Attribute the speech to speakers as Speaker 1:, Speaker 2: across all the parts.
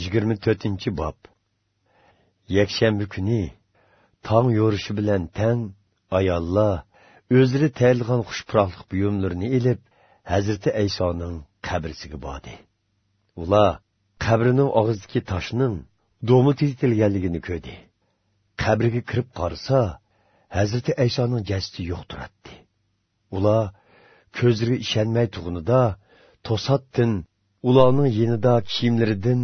Speaker 1: yigirma to'rtinchi bob. Yakshanba kuni tong йорышы bilan тәң ayollar o'zlari тәйлгән xushpuroqlik buyumlarini ilib Хәзрәт Әйсаның qabrisiga bordi. Ular qabrining og'zidagi toshning do'mi tezitilganligini ko'rdi. Qabriga kirib qarasa Хәзрәт Әйсаның җәсәте yo'q turadi ular көзләре ishonmay tug'inida тосаттын ularning yinida kiyimlaridan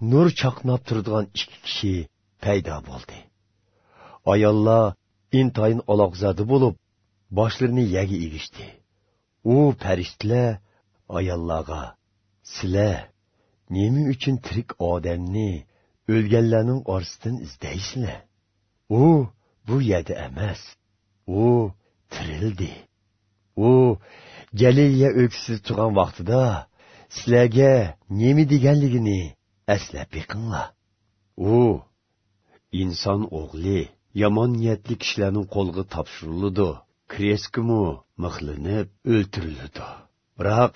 Speaker 1: nur chaqnab turadigan ikki kishi paydo bo'ldi. Ayollar intayin aloqzadi bo'lib boshlarini yagi egishdi. U farishtalar ayollarga sizlar nima uchun tirik odamni o'lganlarning orasidan izdaysizlar? U bu yerda emas u tirildi. U galileya o'ksiz turgan vaqtida sizlarga nima deganligini eslab yiqinglar u inson o'g'li yomon niyatli kishilarning qo'lga topshiriladi kreskimu mixlinib o'ltiriladi biroq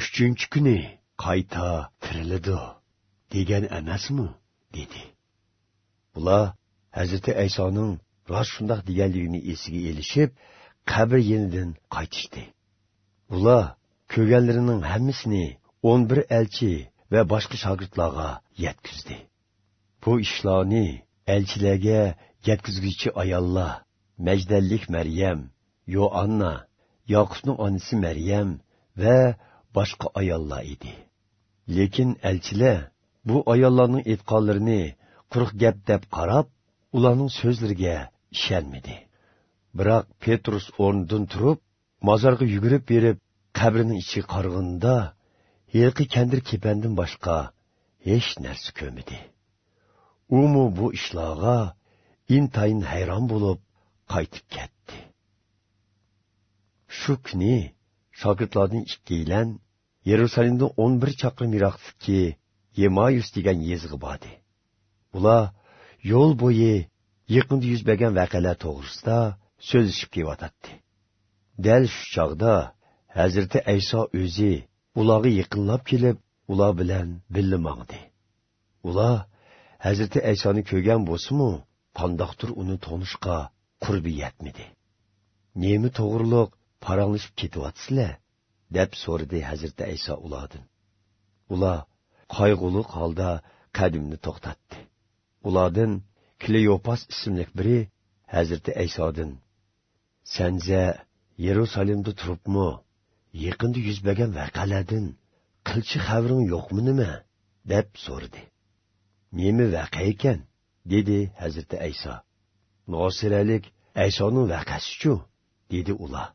Speaker 1: uchinchi kuni qayta tiriladi degan emasmi dedi ular hazrati aysoning rost shundoq deganligini esiga elishib qabr yenidan qaytishdi ular ko'rganlarining hammasini o'n bir elchi va boshqa shogirdlarga yetkizdi. Bu ishlarni elchilarga yetkazguvchi ayollar majdallik maryam yoanna yoqubning onasi maryam va boshqa ayollar edi lekin elchilar bu ayollarning aytqonlarini quruq gap deb qarab ularning so'zlariga ishonmadi. Biroq petrus o'rnidan turib mozorga yugurib berib qabrining ichiga qarag'anda yilqi kandir kepandan boshqa hech narsa ko'rmadi umu bu ishlarga intayin hayron bo'lib qaytib ketdi shu kuni shogirdlarning ikkilan yerusalimdan o'n bir chaqirim yiroqlikki yemayus degan yezg'i bordi ular yo'l bo'yi yaqinda yuz bergan voqealar to'g'risida so'zishib kelyotadi dal shu chog'da hazrati ayso o'zi ularga yaqinlab kelib ular bilan birga mangdi. Ular hazrati aysoni ko'rgan bo'lsimu qandoqdir uni tonishqa qurbi yetmidi nemi to'g'riliq paranglashib ketyapsizlar deb so'radi hazrati ayso ulardan. Ular qayg'uli holda qadimni to'xtatdi. Ulardan kleopas ismli biri hazrati aysodin sanza yerusalimda turibmi? Yaqinda yuz bergan voqealardan qilchi xabaring yo'qmi nima? deb so'radi. Nima vaqa ekan? dedi hazrati ayso. Nosiralik aysoning vaqasichu dedi ular.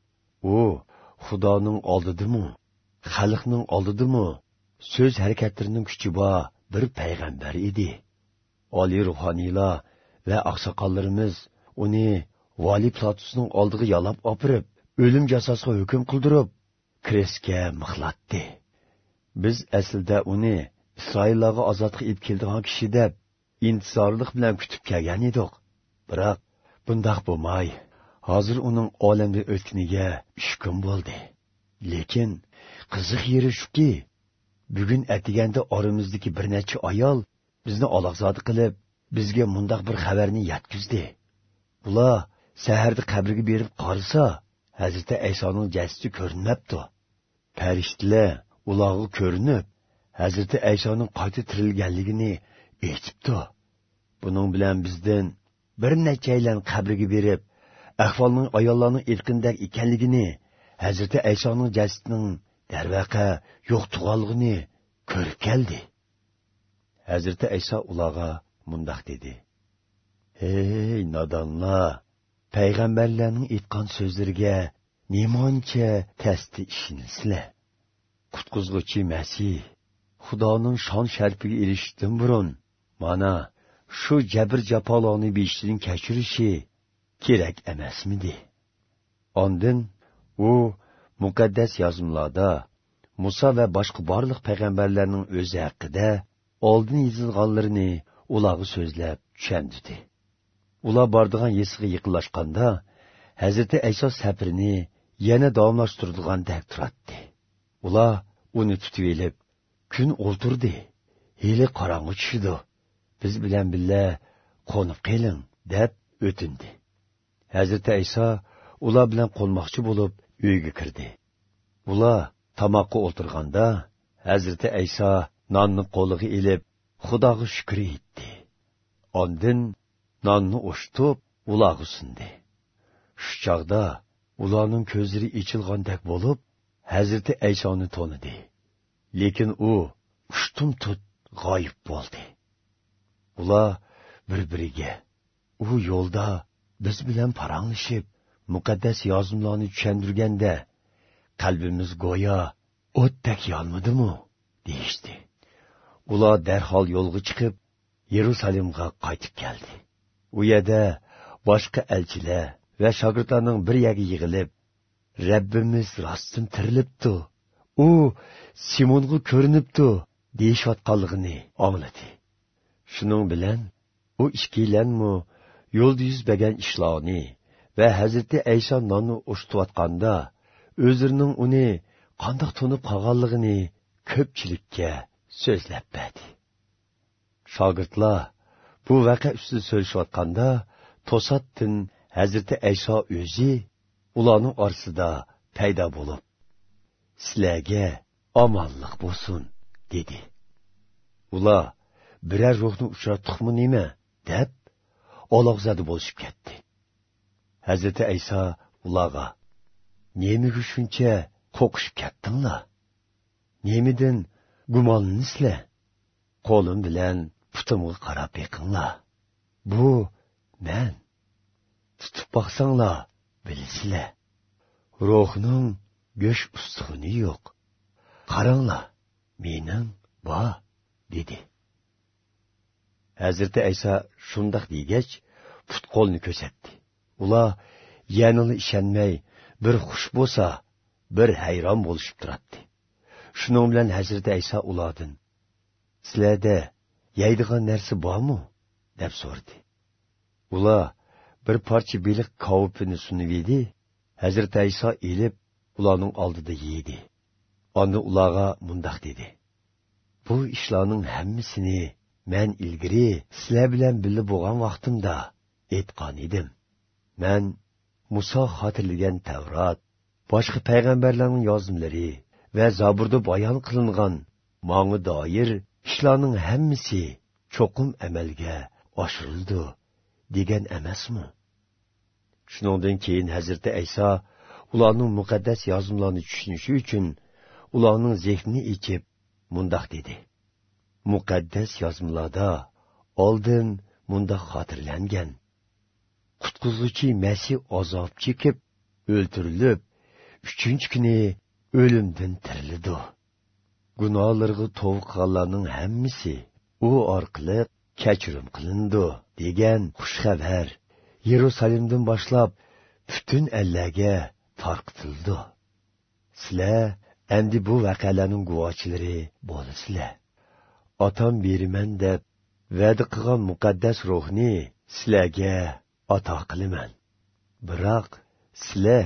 Speaker 1: U xudoning oldidimi? Xalqning oldidimi? So'z harakatlarining kuchi bor bir payg'ambar edi. Oliy ruhoniylar va oqsoqollarimiz uni vali platusning oldiga yalab opirib o'lim jazosiga hukm qildirib kirishga mixlatdi biz aslida uni isroillarga ozodlik ib keldigan kishi deb intizorlik bilan kutib kelgan edik biroq bundoq bo'lmay hozir uning olamda o'tganiga uch kun bo'ldi. Lekin qiziq yeri shuki bugun atiganda oramizdagi bir necha ayol bizni aloqzodi qilib bizga mundoq bir xabarni yetkizdi ular saharda qabrga berib qarasa hazrati aysoning jasdi ko'rinmabdi. Farishtalar ularga ko'rinib hazrati aysoning qayta tirilganligini aytibdi buning bilan bizdan bir nechaylan qabriga berib ahvolning ayollarning aytgandek ekanligini hazrati aysoning jasadining darvaqa yo'q tug'alg'ini ko'rib keldi hazrati ayso ularga mundoq dedi. Ey nodonlar payg'ambarlarning aytgan so'zlariga nemoncha tasdi ishinsizlar qutqizg'uchi masih xudoning shon sharpiga erishishdan burun mana shu jabr jafoloni beshdan kechirishi kerak emasmidi ondin u muqaddas yozimlarda muso va boshqa barliq payg'ambarlarning o'zi haqida oldin yozilganlarini ularga so'zlab tushundidi ular bordigan yesiga yaqinlashganda hazrati ayso sabrini yana davomlashtirdigandek turadi ular uni tutib elib kun o'ltirdi. Heli qorong'i tushidi biz bilan billa qo'nib keling deb o'tindi. Hazrati ayso ular bilan qo'nmoqchi bo'lib uyga kirdi. Ular tomoqqa o'tirganda hazrati ayso nonni qo'liga ilib xudoga shukr etdi ondin nonni o'shitib ularga sundi shu chog'da ularning ko'zlari ichilgandek bo'lib hazrati aysoni to'nidi lekin u ushtum tut g'oyib bo'ldi. Ular bir biriga u yo'lda biz bilan paranglashib muqaddas yozimlarni tushundirganda qalbimiz go'yo o'tdak yonmidimi deyishdi. Ular darhol yo'lga chiqib yerusalimga qaytib keldi. U yerda boshqa elchilar va shogirdlarning bir yerga yig'ilib rabbimiz rostdan tirilibdi. U simonga ko'rinibdi deyishayotganligini angladi. Shuning bilan u ikkilanmi yo'lda yuz bergan ishlarni va hazrati ayso nonni o'shitayotganda o'zlarining uni qandoq tunib qolganligini ko'pchilikka so'zlab berdi. Shogirdlar bu vaqa ustida so'rashayotganda to'satdin hazrati ayso o'zi ularning orasida paydo bo'lib sizlarga omonlik bo'lsin dedi. Ular biror ruhni uchratdiqmi nima deb olog'zada bo'lishib ketdi hazrati ayso ularga nemiga shuncha qo'qishib ketdinglar nemidan gumonlanisizlar qo'lim bilan putimga qarab yiqinglar bu tutib boqsanglar bilsizlar ruhning go'sht ustig'ini yo'q. Qaranglar mening bor dedi. Hazrati ayso shundoq degach put qo'lni ko'rsatdi. Ular yanili ishonmay bir xush bo'lsa bir hayron bo'lishib turadi shuning bilan hazrati ayso ulardan sizlarda yeydigan narsa bormi? deb so'radi. Ular bir parcha beliq kavupini sunib edi hazrati ayso elib ularning oldida yedi onda ularga mundoq dedi. Bu ishlarning hammasini man ilgari sizlar bilan birga bo'lgan vaqtimda aytgan edim. Man muso xotirlagan tavrot boshqa payg'ambarlarning yozimlari va zaburda bayon qilingan manga doir ishlarning hammasi cho'qim amalga oshirildi degan emasmi? Shuningdan keyin hazrati ayso ularning muqaddas yozimlarni tushunishi uchun ularning zehnini ichib mundoq dedi. Muqaddas yozmalarda oldin mundoq xotirlangan. Qutqizuvchi masih azob chekib o'ltirilib uchinchi kuni o'limdan tirildi. Gunohlarga tovuqqanlarning hammasi u orqali kechirim qilindi degan xushxabar yerusalimdan boshlab butun allarga tarqitildi sizlar endi bu voqealarning guvohchilari bo'lasizlar otam beriman deb va'da qilgan muqaddas ruhni sizlarga ato qilaman biroq sizlar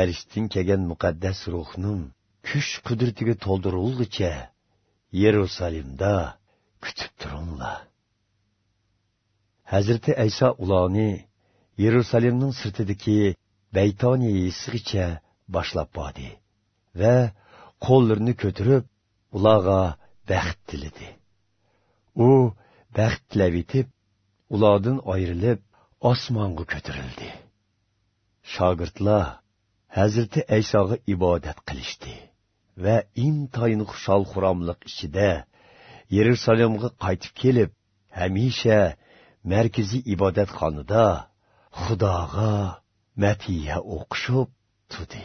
Speaker 1: arishdan kelgan muqaddas ruhning kuch qudratiga to'ldirilguncha yerusalimda kutib turinglar Həzrəti Əysa ulanı Yerusalimnin sırtıdakı Beytaniyə sığıça başlap vardı və qollarını götürüb ulağa bəxt dilidi. O bəxt levitib uladın ayrılıb osmanğa götürüldü. Şagirdlər Həzrəti Əysa'ya ibadət qilishdi və intayın xuşal xuramlıq içində Yerusalimə qayıtıb kelib həmişə markaziy ibodatxonada xudoga matiya o'qishib tudi